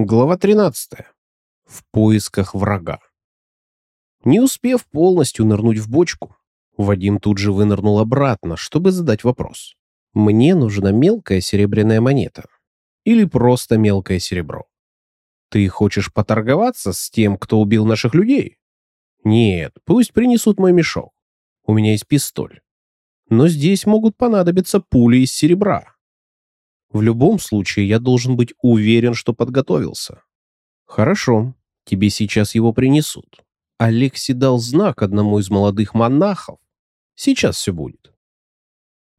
Глава 13. В поисках врага. Не успев полностью нырнуть в бочку, Вадим тут же вынырнул обратно, чтобы задать вопрос. «Мне нужна мелкая серебряная монета. Или просто мелкое серебро. Ты хочешь поторговаться с тем, кто убил наших людей? Нет, пусть принесут мой мешок. У меня есть пистоль. Но здесь могут понадобиться пули из серебра. В любом случае, я должен быть уверен, что подготовился. Хорошо, тебе сейчас его принесут. Алекси дал знак одному из молодых монахов. Сейчас все будет.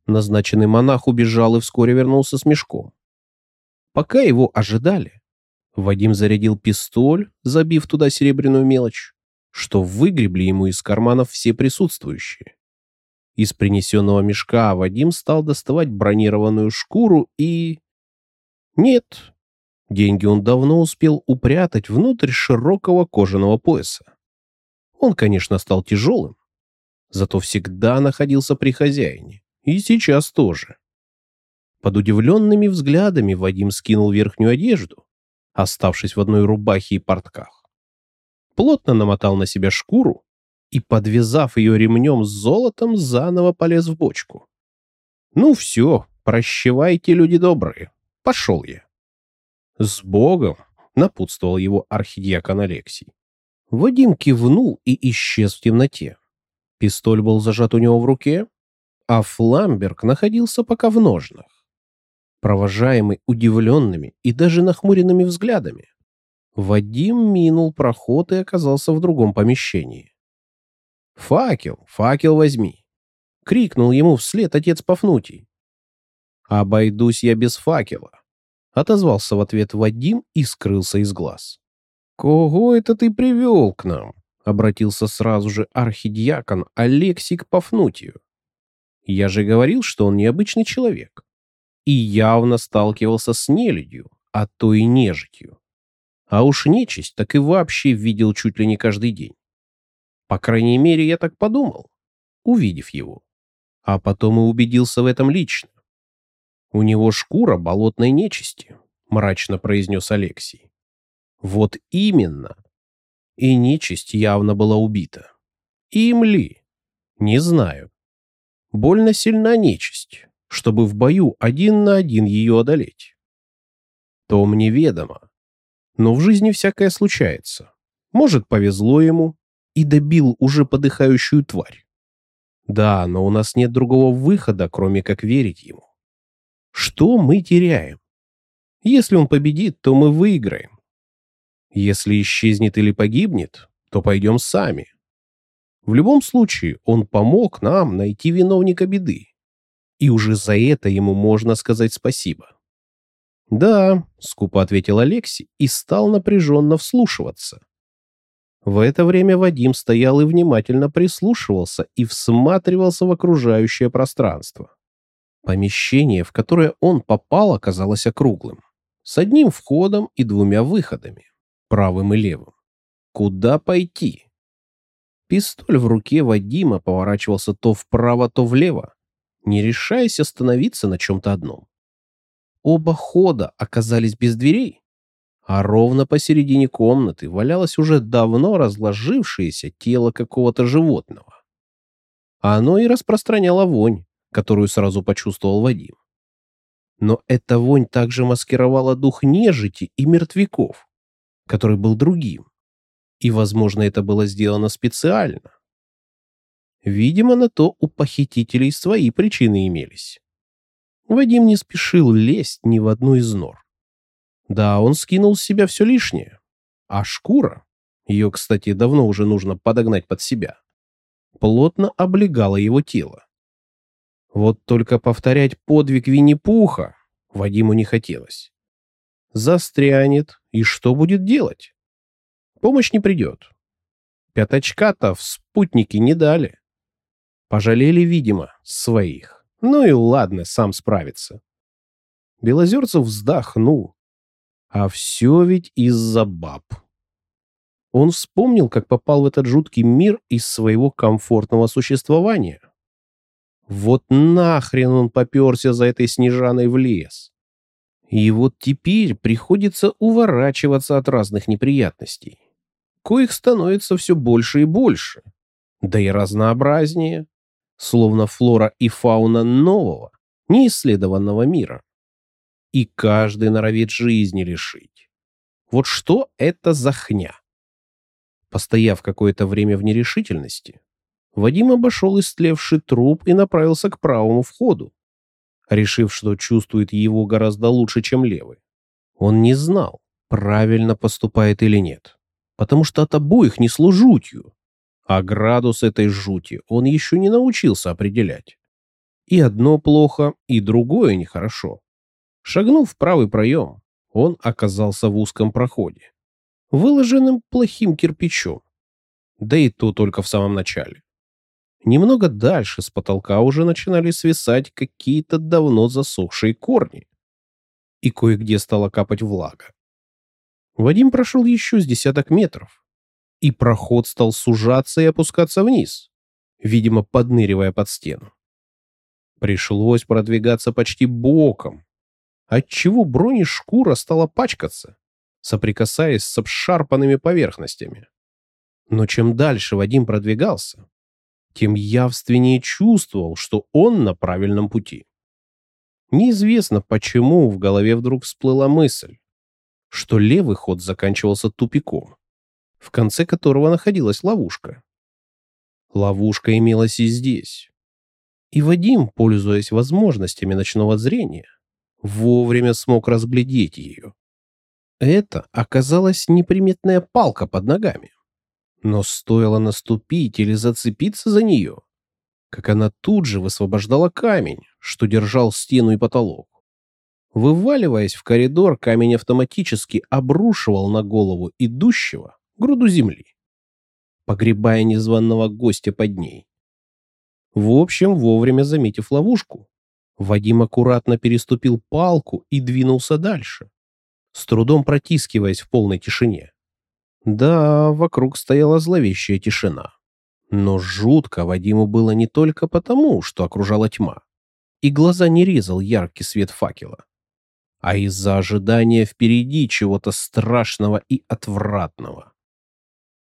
Назначенный монах убежал и вскоре вернулся с мешком. Пока его ожидали, Вадим зарядил пистоль, забив туда серебряную мелочь, что выгребли ему из карманов все присутствующие. Из принесенного мешка Вадим стал доставать бронированную шкуру и... Нет, деньги он давно успел упрятать внутрь широкого кожаного пояса. Он, конечно, стал тяжелым, зато всегда находился при хозяине, и сейчас тоже. Под удивленными взглядами Вадим скинул верхнюю одежду, оставшись в одной рубахе и портках. Плотно намотал на себя шкуру и, подвязав ее ремнем с золотом, заново полез в бочку. «Ну все, прощевайте, люди добрые, пошел я». «С Богом!» — напутствовал его архидиакон Алексий. Вадим кивнул и исчез в темноте. Пистоль был зажат у него в руке, а Фламберг находился пока в ножнах. Провожаемый удивленными и даже нахмуренными взглядами, Вадим минул проход и оказался в другом помещении. «Факел, факел возьми!» — крикнул ему вслед отец Пафнутий. «Обойдусь я без факела», — отозвался в ответ Вадим и скрылся из глаз. «Кого это ты привел к нам?» — обратился сразу же архидиакон Алексий к Пафнутию. «Я же говорил, что он необычный человек и явно сталкивался с нелюдью, а то и нежитью. А уж нечисть так и вообще видел чуть ли не каждый день. По крайней мере, я так подумал, увидев его. А потом и убедился в этом лично. «У него шкура болотной нечисти», — мрачно произнес Алексей. «Вот именно. И нечисть явно была убита. Им ли? Не знаю. Больно сильна нечисть, чтобы в бою один на один ее одолеть. То мне ведомо. Но в жизни всякое случается. Может, повезло ему, и добил уже подыхающую тварь. Да, но у нас нет другого выхода, кроме как верить ему. Что мы теряем? Если он победит, то мы выиграем. Если исчезнет или погибнет, то пойдем сами. В любом случае, он помог нам найти виновника беды. И уже за это ему можно сказать спасибо. «Да», — скупо ответил Алексей и стал напряженно вслушиваться. В это время Вадим стоял и внимательно прислушивался и всматривался в окружающее пространство. Помещение, в которое он попал, оказалось округлым, с одним входом и двумя выходами, правым и левым. Куда пойти? Пистоль в руке Вадима поворачивался то вправо, то влево, не решаясь остановиться на чем-то одном. Оба хода оказались без дверей, а ровно посередине комнаты валялось уже давно разложившееся тело какого-то животного. Оно и распространяло вонь, которую сразу почувствовал Вадим. Но эта вонь также маскировала дух нежити и мертвяков, который был другим. И, возможно, это было сделано специально. Видимо, на то у похитителей свои причины имелись. Вадим не спешил лезть ни в одну из нор. Да, он скинул с себя все лишнее. А шкура, ее, кстати, давно уже нужно подогнать под себя, плотно облегала его тело. Вот только повторять подвиг Винни-Пуха Вадиму не хотелось. Застрянет, и что будет делать? Помощь не придет. Пятачка-то в спутнике не дали. Пожалели, видимо, своих. Ну и ладно, сам справится. Белозерцев вздохнул, а все ведь из-за баб. Он вспомнил, как попал в этот жуткий мир из своего комфортного существования. Вот нахрен он поперся за этой Снежаной в лес. И вот теперь приходится уворачиваться от разных неприятностей, коих становится все больше и больше, да и разнообразнее, словно флора и фауна нового, неисследованного мира. И каждый норовит жизни лишить. Вот что это за хня? Постояв какое-то время в нерешительности, Вадим обошел истлевший труп и направился к правому входу, решив, что чувствует его гораздо лучше, чем левый. Он не знал, правильно поступает или нет, потому что от обоих несло жутью, а градус этой жути он еще не научился определять. И одно плохо, и другое нехорошо. Шагнув в правый проем, он оказался в узком проходе, выложенным плохим кирпичом, да и то только в самом начале. Немного дальше с потолка уже начинали свисать какие-то давно засохшие корни. И кое-где стала капать влага. Вадим прошел еще с десяток метров, и проход стал сужаться и опускаться вниз, видимо, подныривая под стену. Пришлось продвигаться почти боком, отчего бронешкура стала пачкаться, соприкасаясь с обшарпанными поверхностями. Но чем дальше Вадим продвигался, тем явственнее чувствовал, что он на правильном пути. Неизвестно, почему в голове вдруг всплыла мысль, что левый ход заканчивался тупиком, в конце которого находилась ловушка. Ловушка имелась и здесь. И Вадим, пользуясь возможностями ночного зрения, вовремя смог разглядеть ее. Это оказалась неприметная палка под ногами. Но стоило наступить или зацепиться за нее, как она тут же высвобождала камень, что держал стену и потолок. Вываливаясь в коридор, камень автоматически обрушивал на голову идущего груду земли, погребая незваного гостя под ней. В общем, вовремя заметив ловушку, Вадим аккуратно переступил палку и двинулся дальше, с трудом протискиваясь в полной тишине. Да, вокруг стояла зловещая тишина. Но жутко Вадиму было не только потому, что окружала тьма, и глаза не резал яркий свет факела, а из-за ожидания впереди чего-то страшного и отвратного.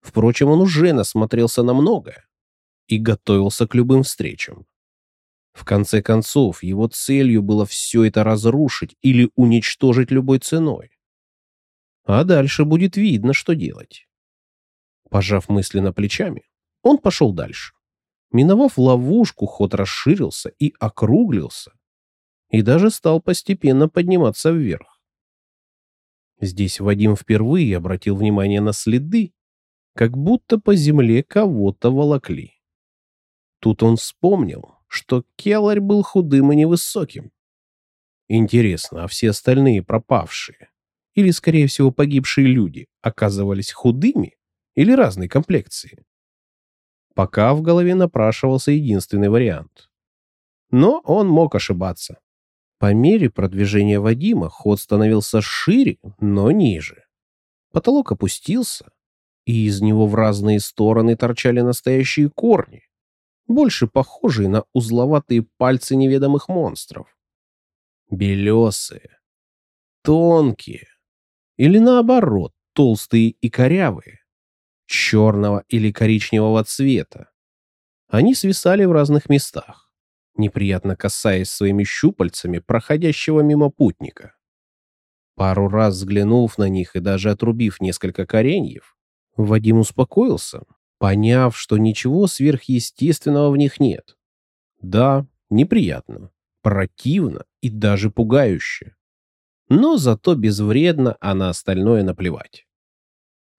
Впрочем, он уже насмотрелся на многое и готовился к любым встречам. В конце концов, его целью было все это разрушить или уничтожить любой ценой. А дальше будет видно, что делать. Пожав мысленно плечами, он пошел дальше. Миновав ловушку, ход расширился и округлился, и даже стал постепенно подниматься вверх. Здесь Вадим впервые обратил внимание на следы, как будто по земле кого-то волокли. Тут он вспомнил, что Келарь был худым и невысоким. Интересно, а все остальные пропавшие? или, скорее всего, погибшие люди оказывались худыми или разной комплекции. Пока в голове напрашивался единственный вариант. Но он мог ошибаться. По мере продвижения Вадима ход становился шире, но ниже. Потолок опустился, и из него в разные стороны торчали настоящие корни, больше похожие на узловатые пальцы неведомых монстров. Белесые, тонкие, или наоборот, толстые и корявые, черного или коричневого цвета. Они свисали в разных местах, неприятно касаясь своими щупальцами проходящего мимо путника. Пару раз взглянув на них и даже отрубив несколько кореньев, Вадим успокоился, поняв, что ничего сверхъестественного в них нет. Да, неприятно, противно и даже пугающе но зато безвредно, а на остальное наплевать.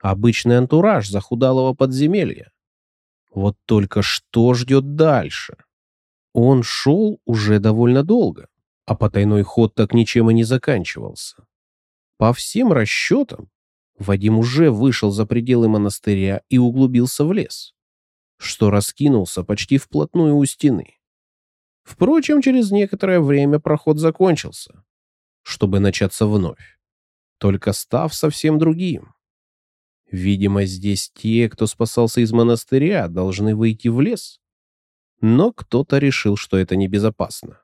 Обычный антураж захудалого подземелья. Вот только что ждет дальше? Он шел уже довольно долго, а потайной ход так ничем и не заканчивался. По всем расчетам, Вадим уже вышел за пределы монастыря и углубился в лес, что раскинулся почти вплотную у стены. Впрочем, через некоторое время проход закончился, чтобы начаться вновь, только став совсем другим. Видимо, здесь те, кто спасался из монастыря, должны выйти в лес. Но кто-то решил, что это небезопасно.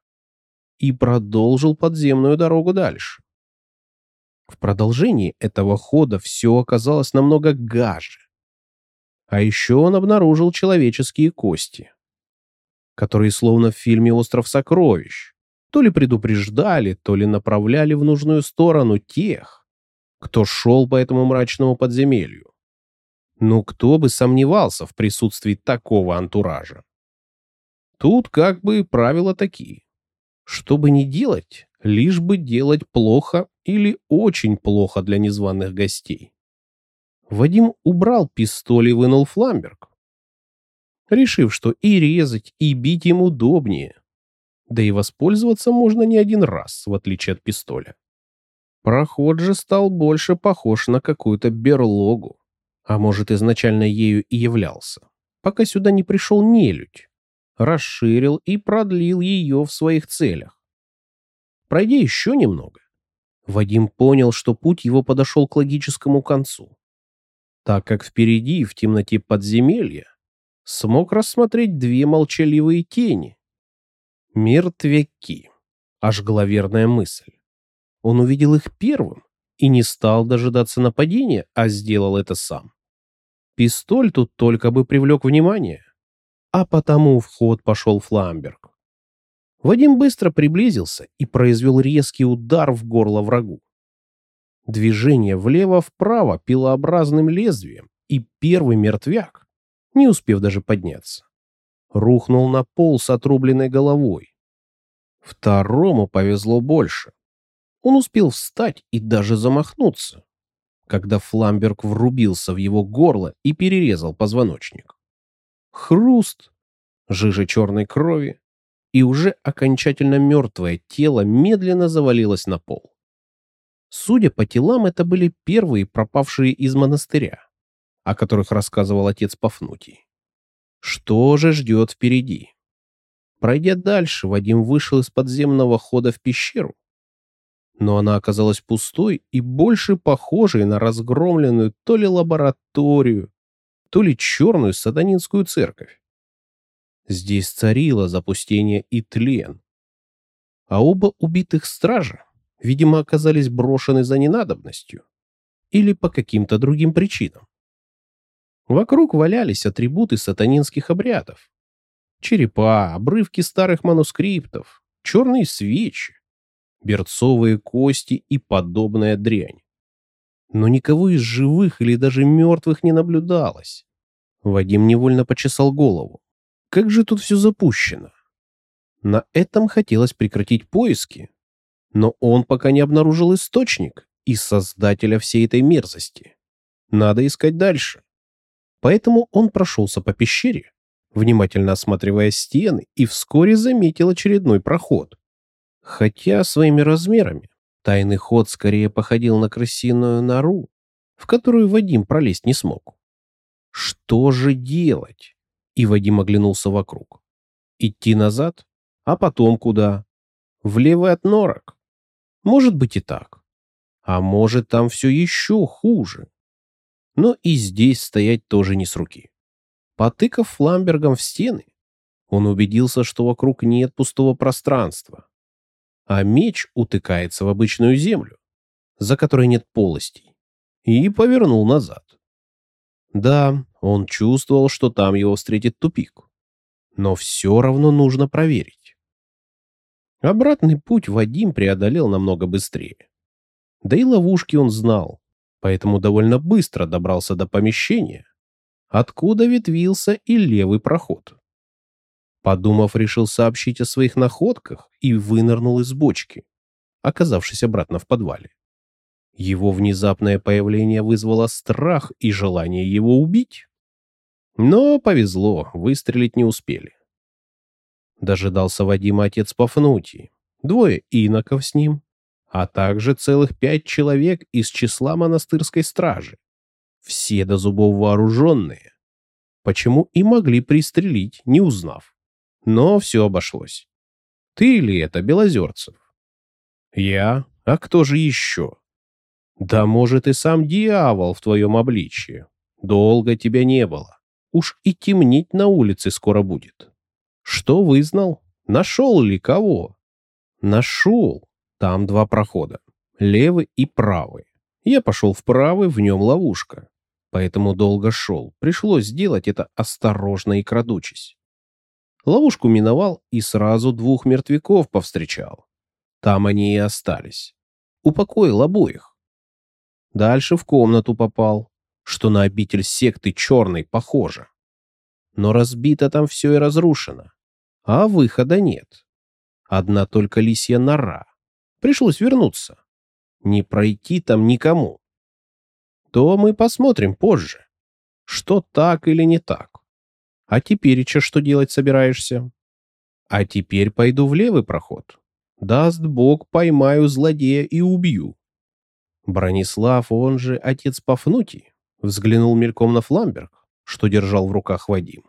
И продолжил подземную дорогу дальше, В продолжении этого хода все оказалось намного гаже. А еще он обнаружил человеческие кости, которые словно в фильме «Остров сокровищ» то ли предупреждали, то ли направляли в нужную сторону тех, кто шел по этому мрачному подземелью. Ну кто бы сомневался в присутствии такого антуража? Тут как бы правила такие. Что бы ни делать, лишь бы делать плохо или очень плохо для незваных гостей. Вадим убрал пистоль и вынул фламберг, решив, что и резать, и бить им удобнее. Да и воспользоваться можно не один раз, в отличие от пистоля. Проход же стал больше похож на какую-то берлогу, а может изначально ею и являлся, пока сюда не пришел нелюдь, расширил и продлил ее в своих целях. Пройдя еще немного, Вадим понял, что путь его подошел к логическому концу так как впереди, в темноте подземелья, смог рассмотреть две молчаливые тени. Мертвяки. Аж главерная мысль. Он увидел их первым и не стал дожидаться нападения, а сделал это сам. Пистоль тут только бы привлек внимание, а потому в ход пошел Фламберг. Вадим быстро приблизился и произвел резкий удар в горло врагу. Движение влево-вправо пилообразным лезвием, и первый мертвяк, не успев даже подняться, рухнул на пол с отрубленной головой. Второму повезло больше. Он успел встать и даже замахнуться, когда Фламберг врубился в его горло и перерезал позвоночник. Хруст, жижа черной крови, и уже окончательно мертвое тело медленно завалилось на пол. Судя по телам, это были первые пропавшие из монастыря, о которых рассказывал отец Пафнутий. Что же ждет впереди? Пройдя дальше, Вадим вышел из подземного хода в пещеру, но она оказалась пустой и больше похожей на разгромленную то ли лабораторию, то ли черную сатанинскую церковь. Здесь царило запустение и тлен, а оба убитых стража видимо, оказались брошены за ненадобностью или по каким-то другим причинам. Вокруг валялись атрибуты сатанинских обрядов. Черепа, обрывки старых манускриптов, черные свечи, берцовые кости и подобная дрянь. Но никого из живых или даже мертвых не наблюдалось. Вадим невольно почесал голову. Как же тут все запущено? На этом хотелось прекратить поиски, но он пока не обнаружил источник и создателя всей этой мерзости. Надо искать дальше. Поэтому он прошелся по пещере, внимательно осматривая стены, и вскоре заметил очередной проход. Хотя своими размерами тайный ход скорее походил на крысиную нору, в которую Вадим пролезть не смог. Что же делать? И Вадим оглянулся вокруг. Идти назад? А потом куда? Влево от норок. Может быть и так. А может там все еще хуже. Но и здесь стоять тоже не с руки. Потыкав фламбергом в стены, он убедился, что вокруг нет пустого пространства, а меч утыкается в обычную землю, за которой нет полостей, и повернул назад. Да, он чувствовал, что там его встретит тупик, но все равно нужно проверить. Обратный путь Вадим преодолел намного быстрее. Да и ловушки он знал, поэтому довольно быстро добрался до помещения, откуда ветвился и левый проход. Подумав, решил сообщить о своих находках и вынырнул из бочки, оказавшись обратно в подвале. Его внезапное появление вызвало страх и желание его убить. Но повезло, выстрелить не успели дожидался Вадима отец Пафнутий, двое иноков с ним, а также целых пять человек из числа монастырской стражи, все до зубов вооруженные, почему и могли пристрелить, не узнав. Но все обошлось. Ты ли это, Белозерцев? Я? А кто же еще? Да может и сам дьявол в твоем обличье. Долго тебя не было. Уж и темнеть на улице скоро будет. Что вызнал? Нашел ли кого? Нашел. Там два прохода. Левый и правый. Я пошел в правый, в нем ловушка. Поэтому долго шел. Пришлось сделать это осторожно и крадучись. Ловушку миновал и сразу двух мертвяков повстречал. Там они и остались. Упокоил обоих. Дальше в комнату попал, что на обитель секты черной похоже. Но разбито там все и разрушено. А выхода нет. Одна только лисья нора. Пришлось вернуться. Не пройти там никому. То мы посмотрим позже, что так или не так. А теперь что делать собираешься? А теперь пойду в левый проход. Даст Бог, поймаю злодея и убью. Бронислав, он же отец Пафнутий, взглянул мельком на Фламберг, что держал в руках Вадим,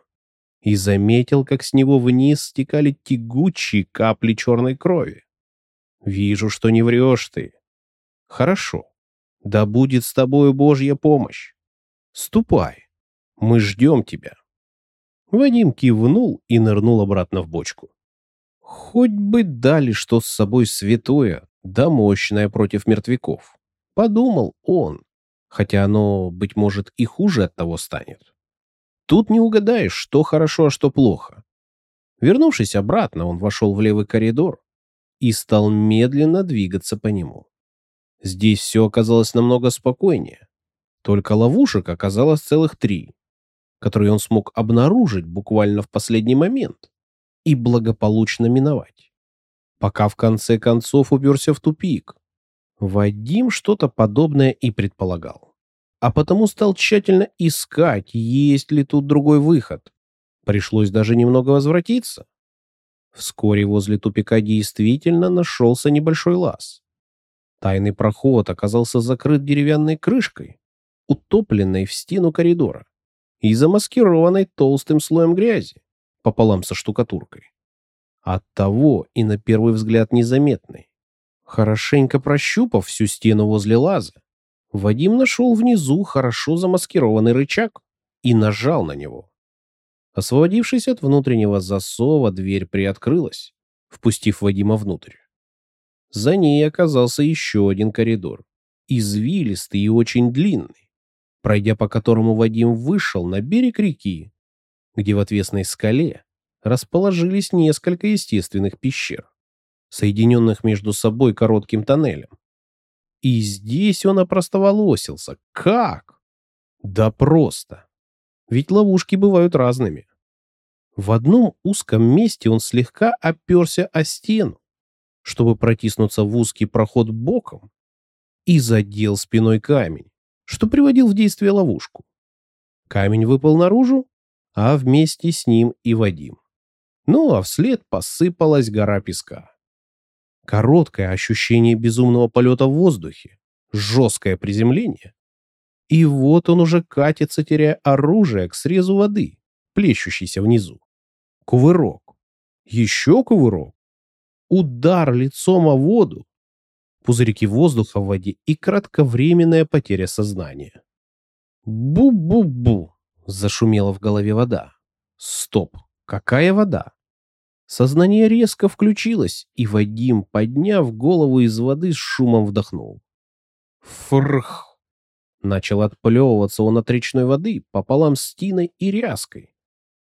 и заметил, как с него вниз стекали тягучие капли черной крови. Вижу, что не врешь ты. Хорошо. Да будет с тобою Божья помощь. Ступай. Мы ждем тебя. Вадим кивнул и нырнул обратно в бочку. Хоть бы дали что с собой святое, да мощное против мертвяков. Подумал он, хотя оно, быть может, и хуже от того станет. Тут не угадаешь, что хорошо, а что плохо. Вернувшись обратно, он вошел в левый коридор и стал медленно двигаться по нему. Здесь все оказалось намного спокойнее. Только ловушек оказалось целых три, которые он смог обнаружить буквально в последний момент и благополучно миновать. Пока в конце концов уперся в тупик. Вадим что-то подобное и предполагал. А потому стал тщательно искать, есть ли тут другой выход. Пришлось даже немного возвратиться. Вскоре возле тупика действительно нашелся небольшой лаз. Тайный проход оказался закрыт деревянной крышкой, утопленной в стену коридора и замаскированной толстым слоем грязи пополам со штукатуркой. Оттого и на первый взгляд незаметной. Хорошенько прощупав всю стену возле лаза, Вадим нашел внизу хорошо замаскированный рычаг и нажал на него. Освободившись от внутреннего засова, дверь приоткрылась, впустив Вадима внутрь. За ней оказался еще один коридор, извилистый и очень длинный, пройдя по которому Вадим вышел на берег реки, где в отвесной скале расположились несколько естественных пещер, соединенных между собой коротким тоннелем. И здесь он опростоволосился. Как? Да просто. Ведь ловушки бывают разными. В одном узком месте он слегка оперся о стену, чтобы протиснуться в узкий проход боком, и задел спиной камень, что приводил в действие ловушку. Камень выпал наружу, а вместе с ним и Вадим. Ну а вслед посыпалась гора песка. Короткое ощущение безумного полета в воздухе, жесткое приземление. И вот он уже катится, теряя оружие к срезу воды, плещущейся внизу. Кувырок. Еще кувырок удар лицом о воду, пузырьки воздуха в воде и кратковременная потеря сознания. «Бу-бу-бу!» — зашумела в голове вода. «Стоп! Какая вода?» Сознание резко включилось, и Вадим, подняв голову из воды, с шумом вдохнул. «Фрх!» Начал отплевываться он от речной воды пополам с тиной и ряской,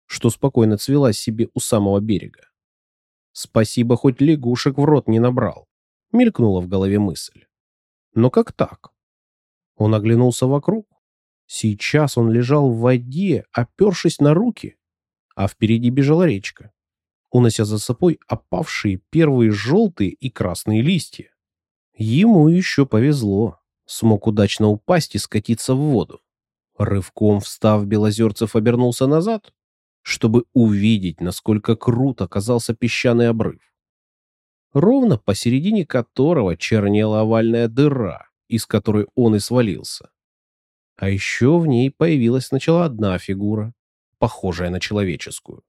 что спокойно цвела себе у самого берега. Спасибо, хоть лягушек в рот не набрал. Мелькнула в голове мысль. Но как так? Он оглянулся вокруг. Сейчас он лежал в воде, опершись на руки, а впереди бежала речка, унося за собой опавшие первые желтые и красные листья. Ему еще повезло. Смог удачно упасть и скатиться в воду. Рывком встав, Белозерцев обернулся назад чтобы увидеть, насколько крут оказался песчаный обрыв. Ровно посередине которого чернела овальная дыра, из которой он и свалился. А еще в ней появилась сначала одна фигура, похожая на человеческую.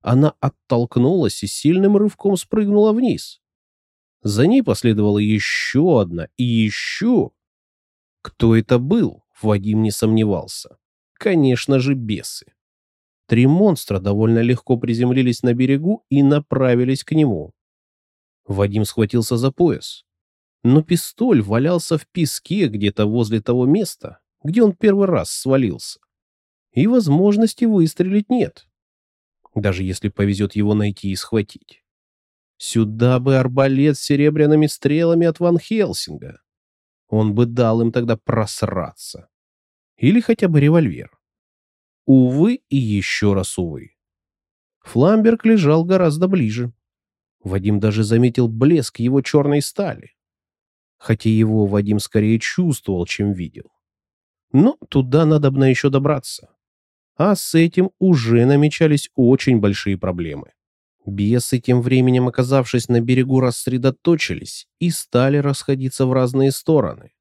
Она оттолкнулась и сильным рывком спрыгнула вниз. За ней последовала еще одна и еще. Кто это был, Вадим не сомневался. Конечно же, бесы. Три монстра довольно легко приземлились на берегу и направились к нему. Вадим схватился за пояс. Но пистоль валялся в песке где-то возле того места, где он первый раз свалился. И возможности выстрелить нет. Даже если повезет его найти и схватить. Сюда бы арбалет с серебряными стрелами от Ван Хелсинга. Он бы дал им тогда просраться. Или хотя бы револьвер. Увы и еще раз увы. Фламберг лежал гораздо ближе. Вадим даже заметил блеск его черной стали. Хотя его Вадим скорее чувствовал, чем видел. Но туда надо бы еще добраться. А с этим уже намечались очень большие проблемы. Бесы, тем временем оказавшись на берегу, рассредоточились и стали расходиться в разные стороны,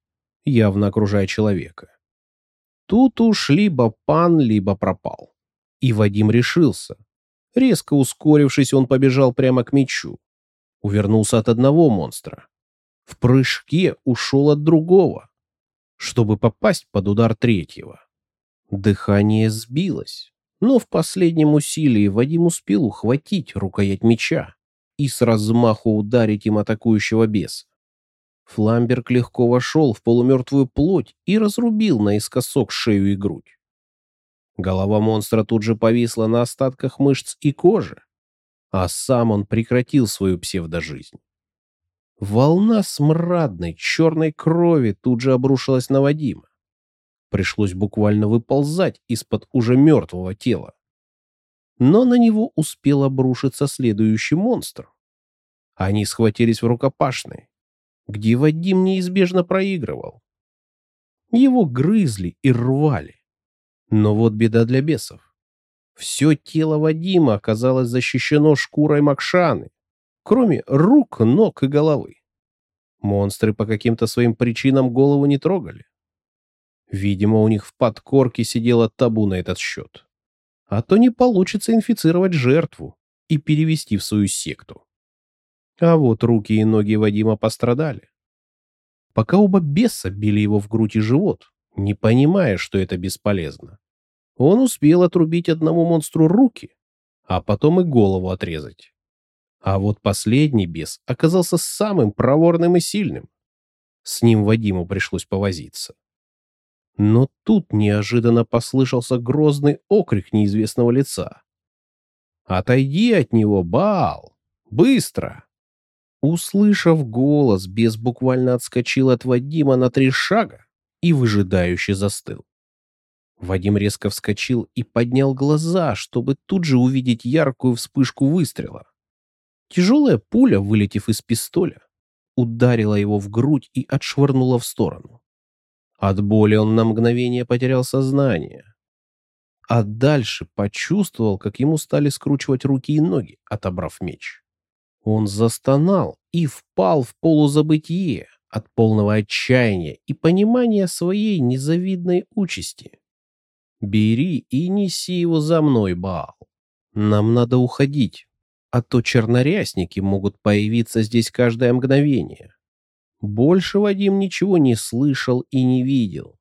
явно окружая человека. Тут уж либо пан, либо пропал. И Вадим решился. Резко ускорившись, он побежал прямо к мечу. Увернулся от одного монстра. В прыжке ушел от другого, чтобы попасть под удар третьего. Дыхание сбилось, но в последнем усилии Вадим успел ухватить рукоять меча и с размаху ударить им атакующего беса. Фламберг легко вошел в полумертвую плоть и разрубил наискосок шею и грудь. Голова монстра тут же повисла на остатках мышц и кожи, а сам он прекратил свою псевдожизнь. Волна смрадной черной крови тут же обрушилась на Вадима. Пришлось буквально выползать из-под уже мертвого тела. Но на него успел обрушиться следующий монстр. Они схватились в рукопашной, где Вадим неизбежно проигрывал. Его грызли и рвали. Но вот беда для бесов. Все тело Вадима оказалось защищено шкурой Макшаны, кроме рук, ног и головы. Монстры по каким-то своим причинам голову не трогали. Видимо, у них в подкорке сидело табу на этот счет. А то не получится инфицировать жертву и перевести в свою секту. А вот руки и ноги Вадима пострадали. Пока оба беса били его в грудь и живот, не понимая, что это бесполезно. Он успел отрубить одному монстру руки, а потом и голову отрезать. А вот последний бес оказался самым проворным и сильным. С ним Вадиму пришлось повозиться. Но тут неожиданно послышался грозный окрик неизвестного лица. «Отойди от него, Баал! Быстро!» Услышав голос, бес буквально отскочил от Вадима на три шага и выжидающе застыл. Вадим резко вскочил и поднял глаза, чтобы тут же увидеть яркую вспышку выстрела. Тяжелая пуля, вылетев из пистоля, ударила его в грудь и отшвырнула в сторону. От боли он на мгновение потерял сознание. А дальше почувствовал, как ему стали скручивать руки и ноги, отобрав меч. Он застонал и впал в полузабытие от полного отчаяния и понимания своей незавидной участи. «Бери и неси его за мной, Баал. Нам надо уходить, а то чернорясники могут появиться здесь каждое мгновение». Больше Вадим ничего не слышал и не видел.